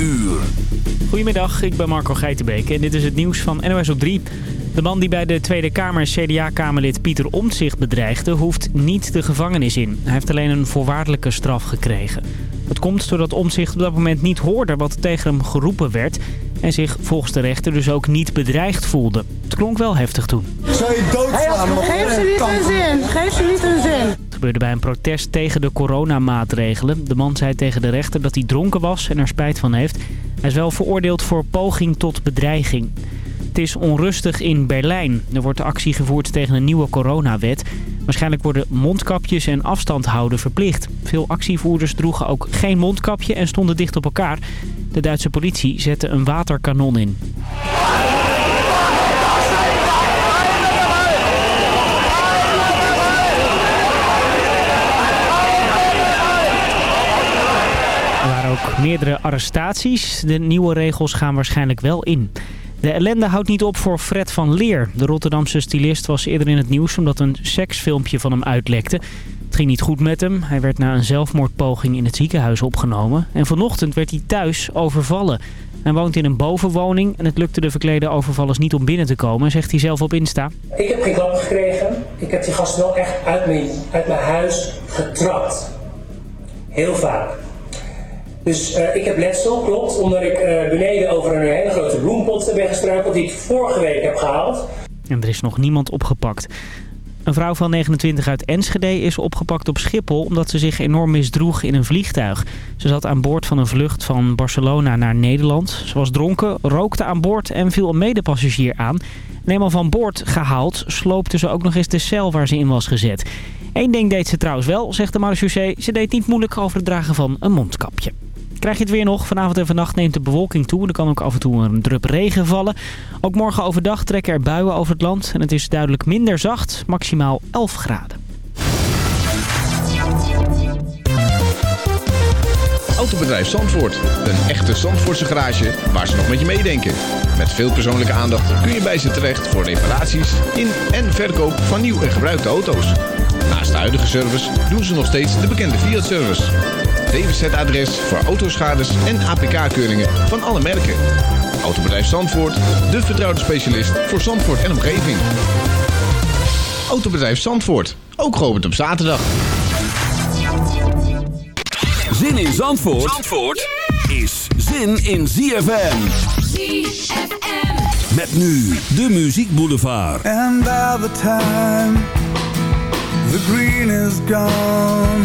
uur. Goedemiddag, ik ben Marco Geitenbeek en dit is het nieuws van NOS op 3. De man die bij de Tweede Kamer CDA-kamerlid Pieter Omtzigt bedreigde... hoeft niet de gevangenis in. Hij heeft alleen een voorwaardelijke straf gekregen. Het komt doordat Omtzigt op dat moment niet hoorde wat tegen hem geroepen werd... en zich volgens de rechter dus ook niet bedreigd voelde. Het klonk wel heftig toen. Zou je doodslaan? Geef ze niet een zin. Geef ze niet een zin. Gebeurde bij een protest tegen de coronamaatregelen. De man zei tegen de rechter dat hij dronken was en er spijt van heeft. Hij is wel veroordeeld voor poging tot bedreiging. Het is onrustig in Berlijn. Er wordt actie gevoerd tegen een nieuwe coronawet. Waarschijnlijk worden mondkapjes en afstand houden verplicht. Veel actievoerders droegen ook geen mondkapje en stonden dicht op elkaar. De Duitse politie zette een waterkanon in. Meerdere arrestaties. De nieuwe regels gaan waarschijnlijk wel in. De ellende houdt niet op voor Fred van Leer. De Rotterdamse stylist was eerder in het nieuws omdat een seksfilmpje van hem uitlekte. Het ging niet goed met hem. Hij werd na een zelfmoordpoging in het ziekenhuis opgenomen. En vanochtend werd hij thuis overvallen. Hij woont in een bovenwoning en het lukte de verklede overvallers niet om binnen te komen, zegt hij zelf op Insta. Ik heb geen klap gekregen. Ik heb die gast wel echt uit mijn, uit mijn huis getrapt. Heel vaak. Dus eh, ik heb letsel, klopt, omdat ik eh, beneden over een hele grote bloempot ben gestruikeld die ik vorige week heb gehaald. En er is nog niemand opgepakt. Een vrouw van 29 uit Enschede is opgepakt op Schiphol omdat ze zich enorm misdroeg in een vliegtuig. Ze zat aan boord van een vlucht van Barcelona naar Nederland. Ze was dronken, rookte aan boord en viel een medepassagier aan. En eenmaal van boord gehaald sloopte ze ook nog eens de cel waar ze in was gezet. Eén ding deed ze trouwens wel, zegt de marechaussee. Ze deed niet moeilijk over het dragen van een mondkapje. Krijg je het weer nog? Vanavond en vannacht neemt de bewolking toe. Er kan ook af en toe een drup regen vallen. Ook morgen overdag trekken er buien over het land. En het is duidelijk minder zacht, maximaal 11 graden. Autobedrijf Zandvoort. Een echte Zandvoortse garage waar ze nog met je meedenken. Met veel persoonlijke aandacht kun je bij ze terecht voor reparaties in en verkoop van nieuw en gebruikte auto's. Naast de huidige service doen ze nog steeds de bekende Fiat-service. DWZ-adres voor autoschades en APK-keuringen van alle merken. Autobedrijf Zandvoort, de vertrouwde specialist voor Zandvoort en omgeving. Autobedrijf Zandvoort, ook geopend op zaterdag. Zin in Zandvoort, Zandvoort is zin in ZFM. ZFM. Met nu de Muziek Boulevard. And by the time the green is gone,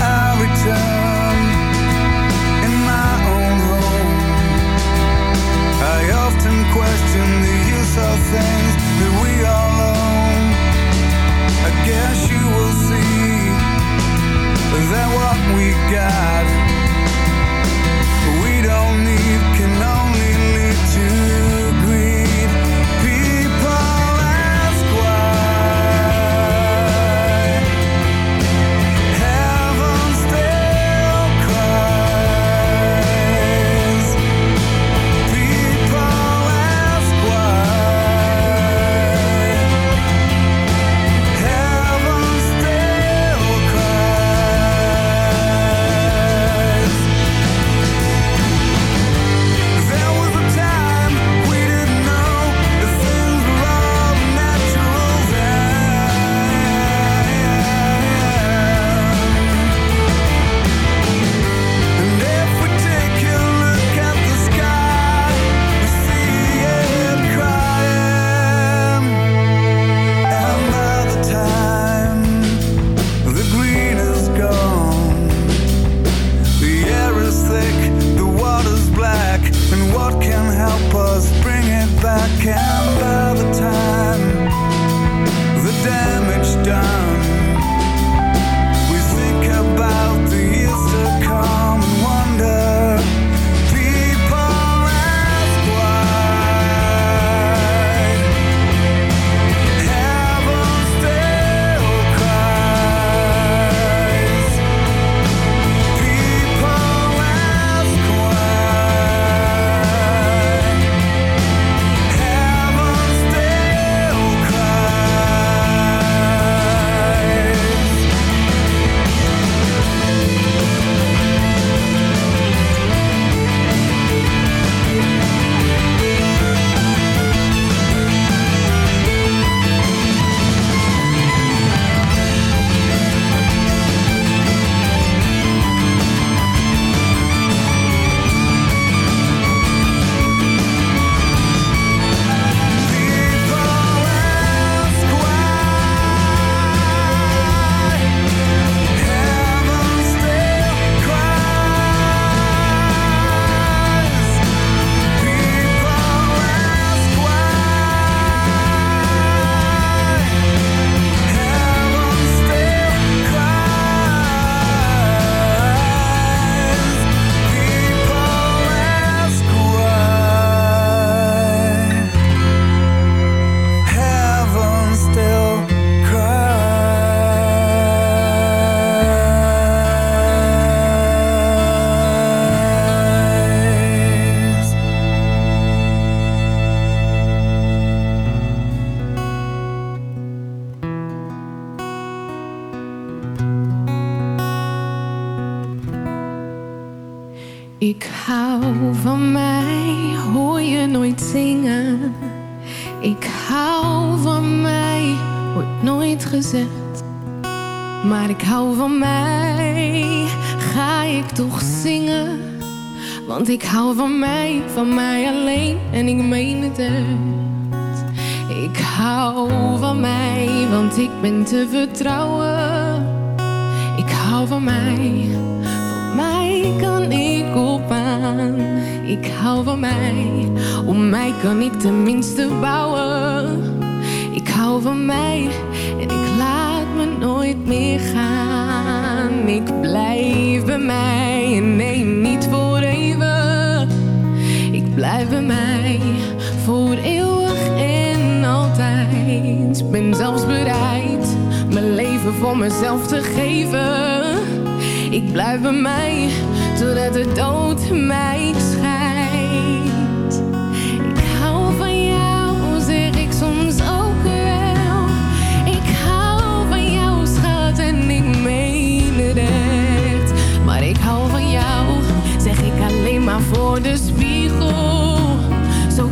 side altijd. Ben zelfs bereid mijn leven voor mezelf te geven. Ik blijf bij mij totdat de dood mij scheidt. Ik hou van jou, zeg ik soms ook wel. Ik hou van jou, schat, en ik meen het echt. Maar ik hou van jou, zeg ik alleen maar voor de spiegel.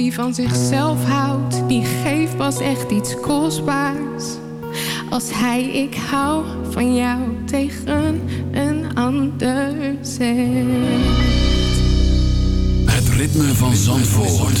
wie van zichzelf houdt, die geeft pas echt iets kostbaars. Als hij ik hou van jou tegen een ander zegt. Het ritme van Zandvoort.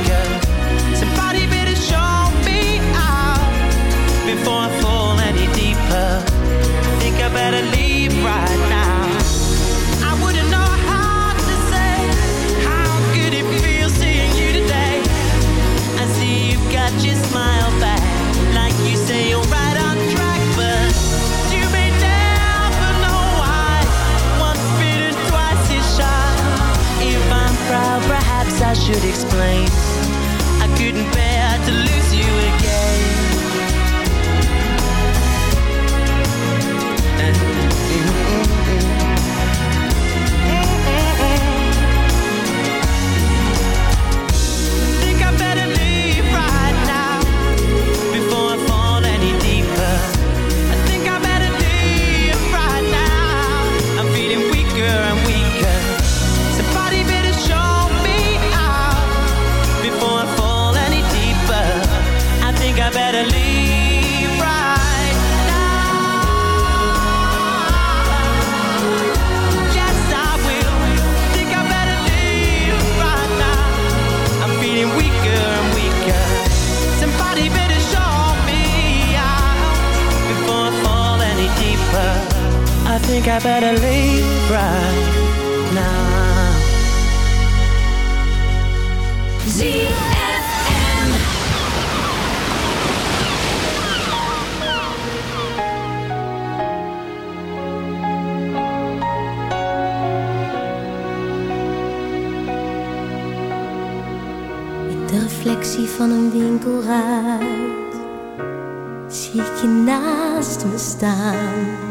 Should explain. I couldn't think I better leave right now. ZFM. Reflectie van een winkelruit zie ik je naast me staan.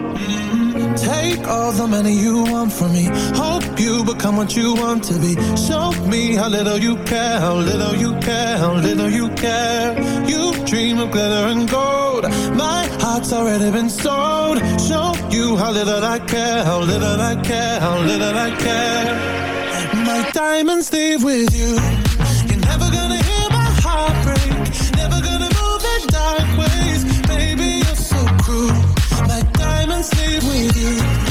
Take all the money you want from me. Hope you become what you want to be. Show me how little you care, how little you care, how little you care. You dream of glitter and gold. My heart's already been sold. Show you how little I care, how little I care, how little I care. My diamonds leave with you. You're never gonna hear my heart break. Never gonna move in dark ways. Baby, you're so cruel. My diamonds leave with you.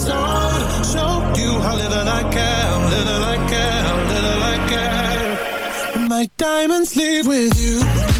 Show you how little I care, little I care, little I care. My diamonds leave with you.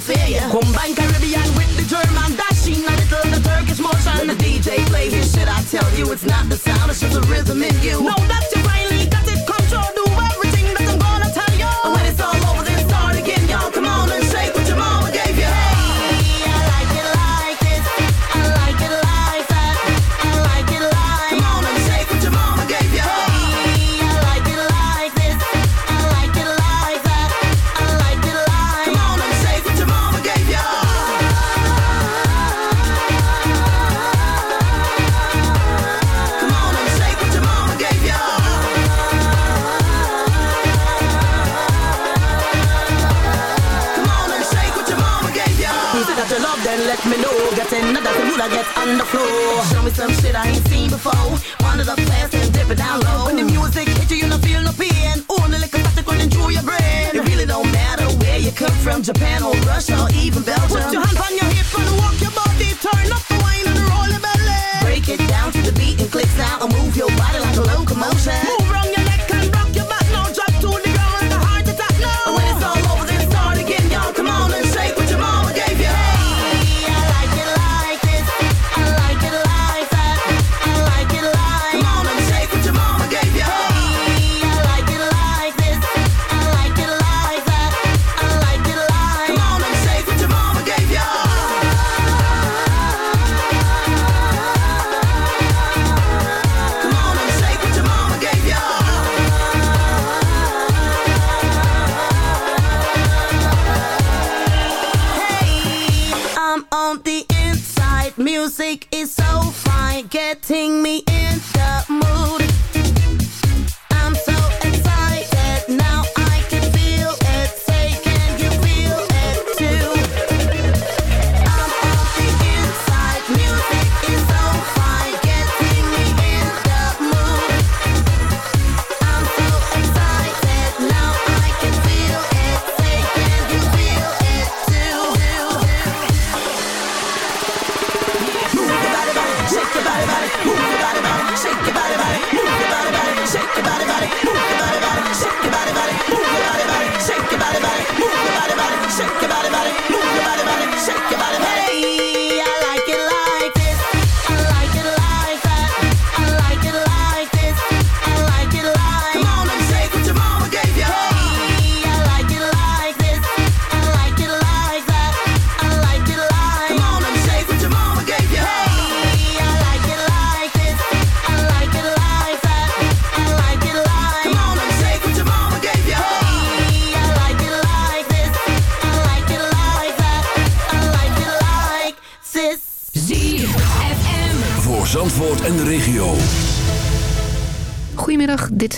fear you. Combine Caribbean with the German dashing. A little the Turkish motion. Let the DJ play his shit. I tell you, it's not the sound, it's just the rhythm in you. Know that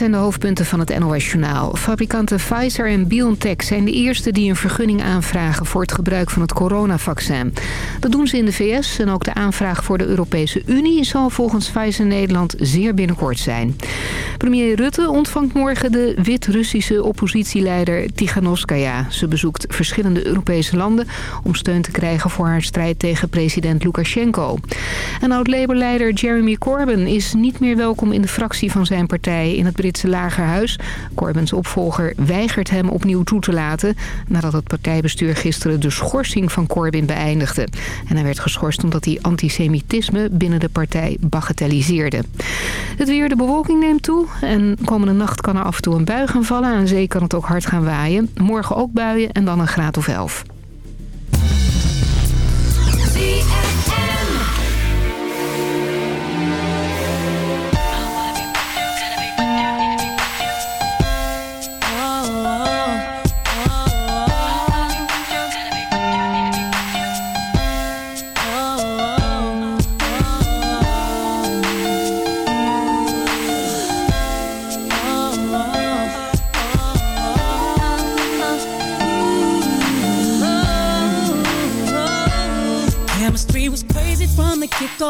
zijn de hoofdpunten van het NOS-journaal. Fabrikanten Pfizer en BioNTech zijn de eerste die een vergunning aanvragen... voor het gebruik van het coronavaccin. Dat doen ze in de VS en ook de aanvraag voor de Europese Unie... zal volgens Pfizer Nederland zeer binnenkort zijn. Premier Rutte ontvangt morgen de Wit-Russische oppositieleider Tiganovskaya. Ze bezoekt verschillende Europese landen... om steun te krijgen voor haar strijd tegen president Lukashenko. En oud-Labour-leider Jeremy Corbyn is niet meer welkom in de fractie van zijn partij in het Britse lagerhuis. Corbyns opvolger weigert hem opnieuw toe te laten... nadat het partijbestuur gisteren de schorsing van Corbyn beëindigde. En hij werd geschorst omdat hij antisemitisme binnen de partij bagatelliseerde. Het weer, de bewolking neemt toe en komende nacht kan er af en toe een bui gaan vallen. Aan zee kan het ook hard gaan waaien. Morgen ook buien en dan een graad of 11.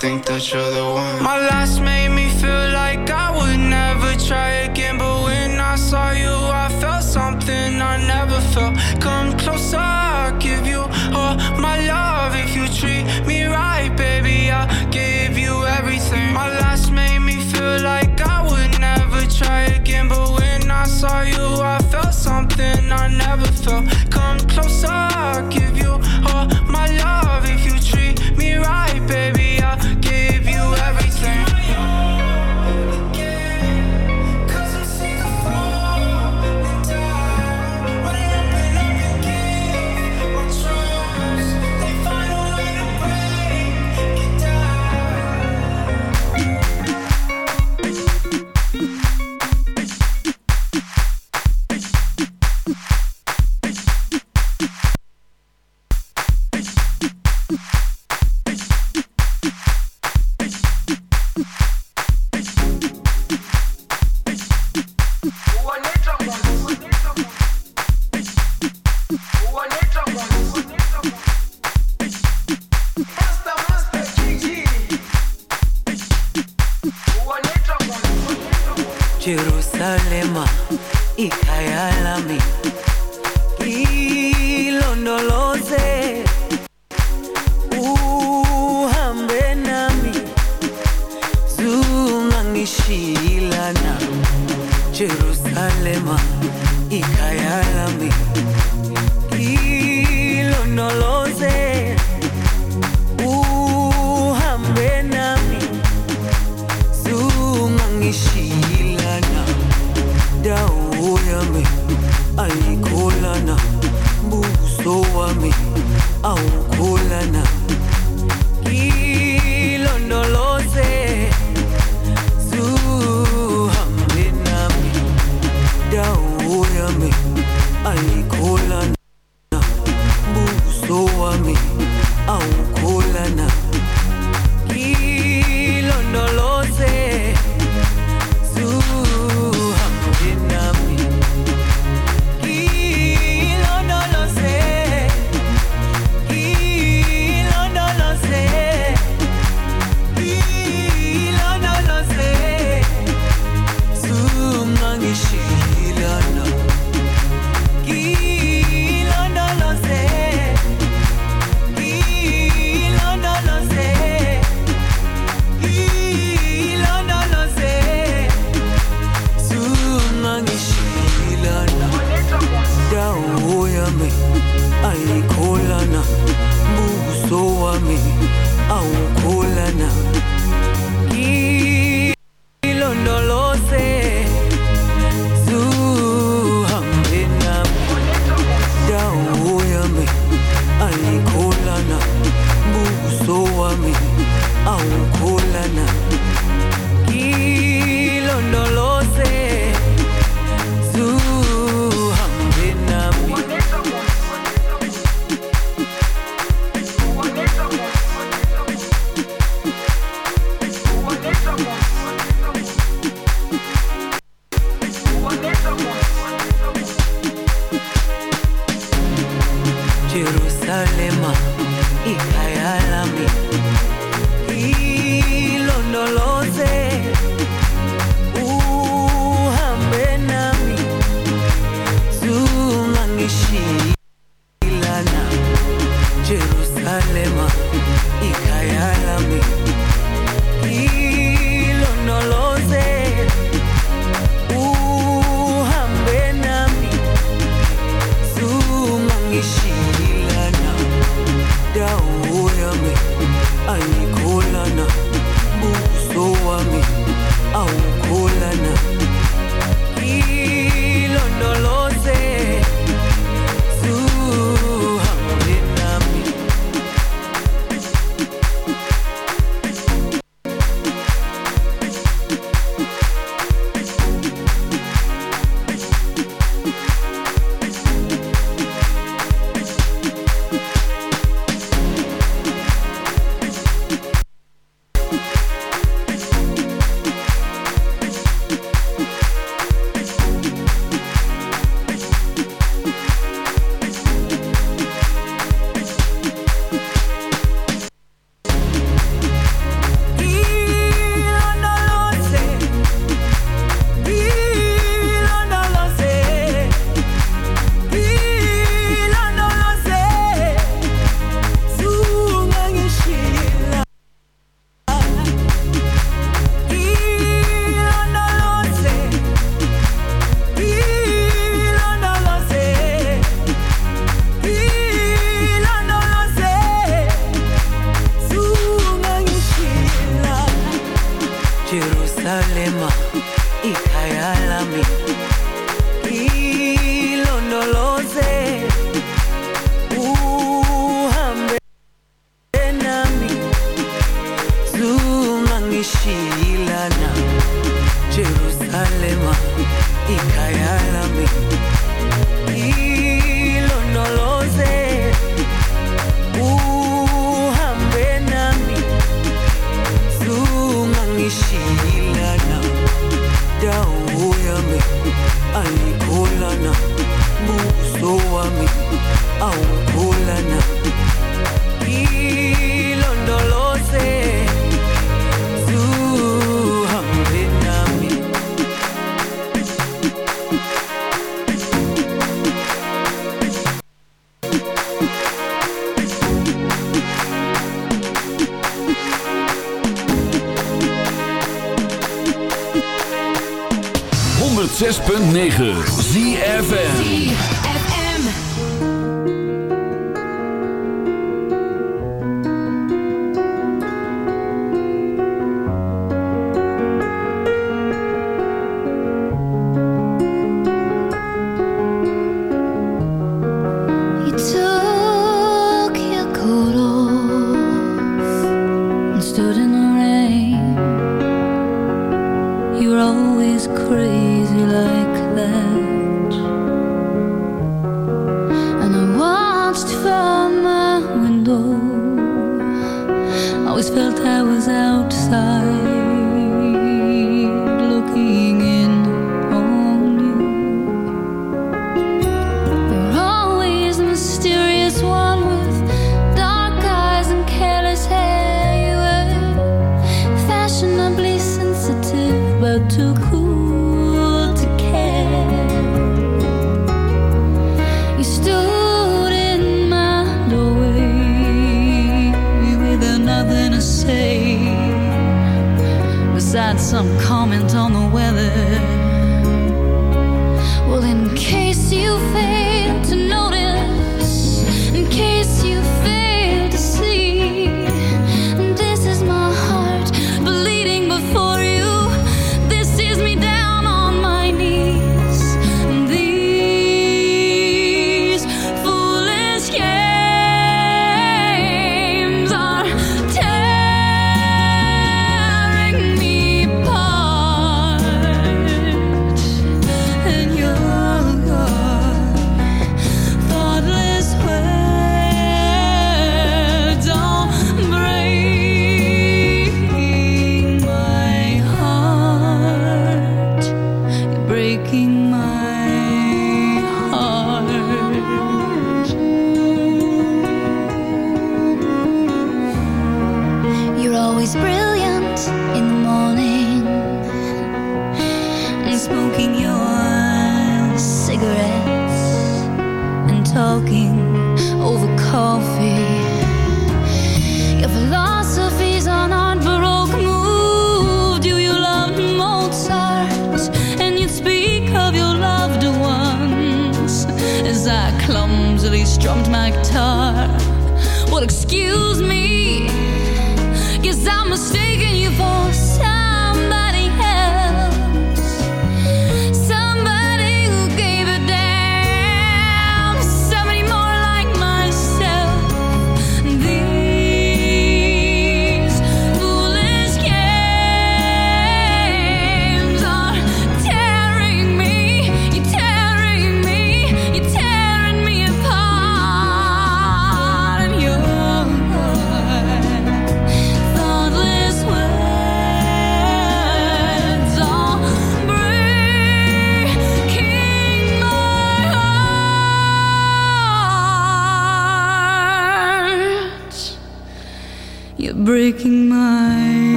think that you're the one. My last made me feel like I would never try again. But when I saw you, I felt something I never felt. Come closer, I'll give you all my love. If you treat me right, baby, I'll give you everything. My last made me feel like I would never try again. But when I saw you, I felt something I never felt. Come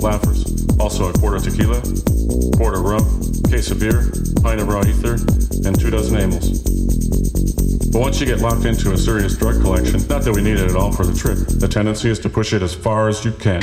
laughers, also a quart of tequila, quart of rum, case of beer, pint of raw ether, and two dozen amyls. But once you get locked into a serious drug collection, not that we need it at all for the trip, the tendency is to push it as far as you can.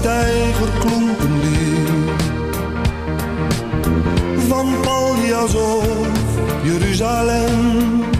Steiger klonk. Van Paljas of Jeruzalem.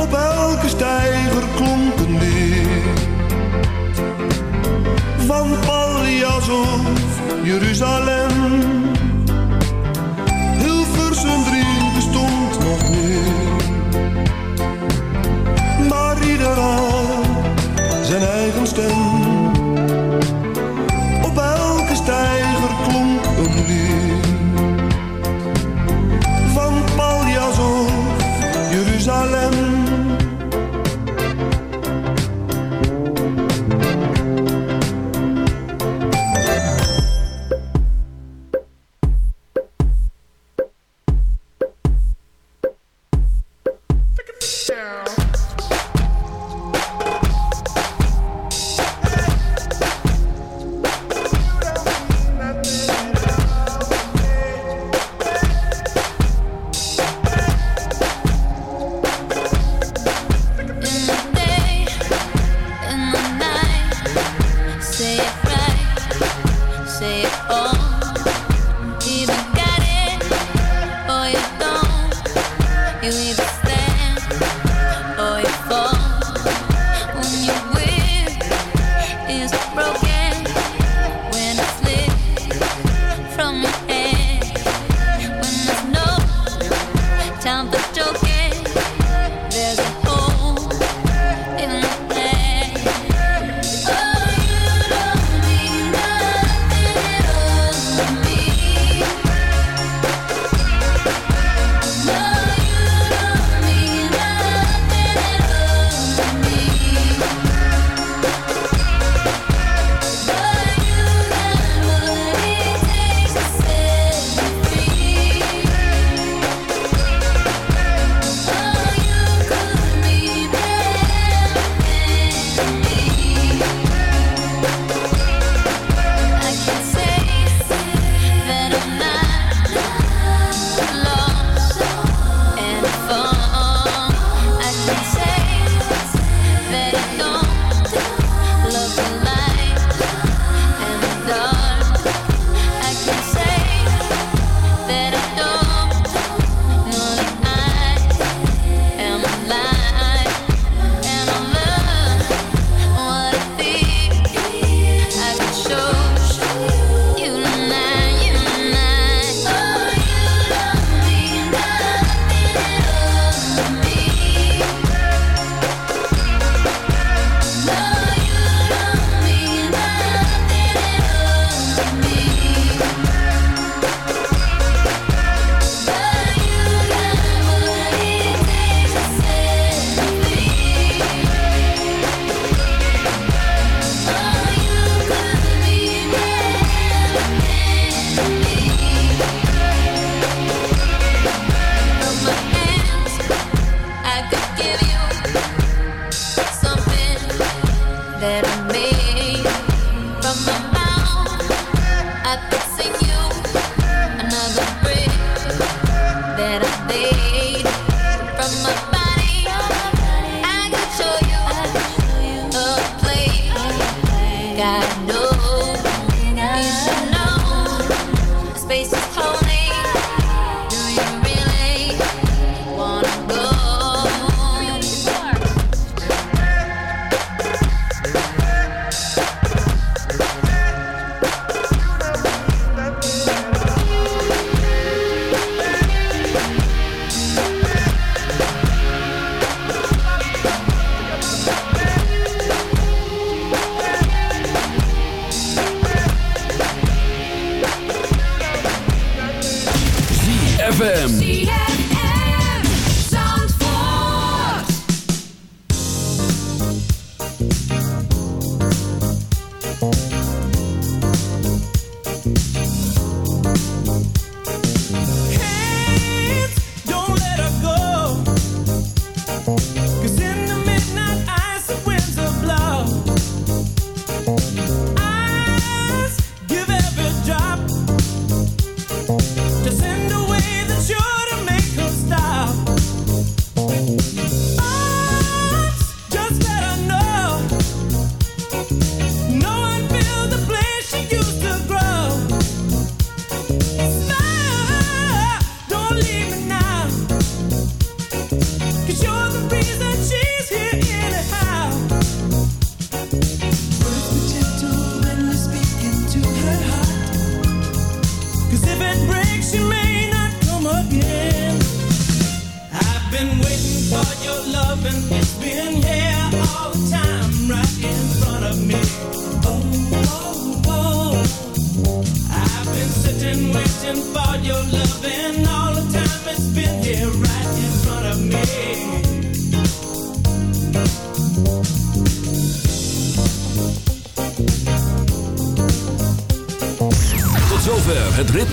Op elke steiger klonk een lied Van Paljas of Jeruzalem. Hilversum 3 bestond nog niet